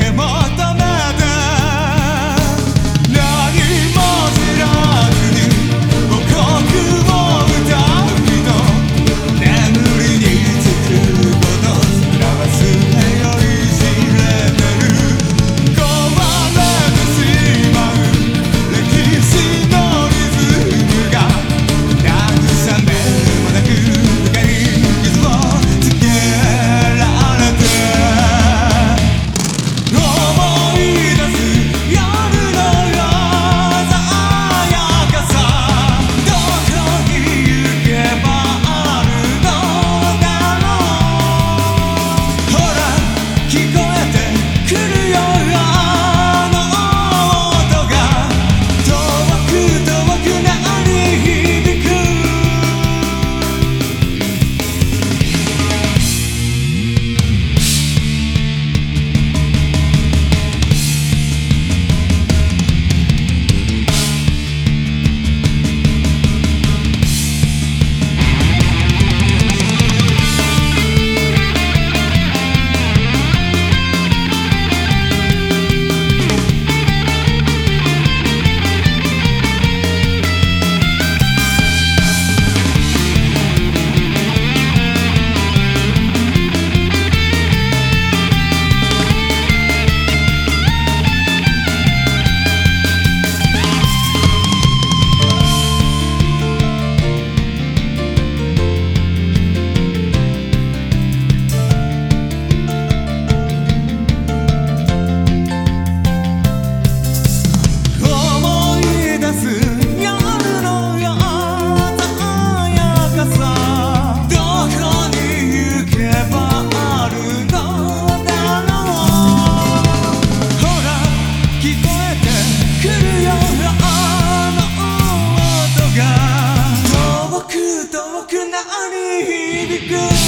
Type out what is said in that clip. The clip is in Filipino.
quemar. na anihibig ko.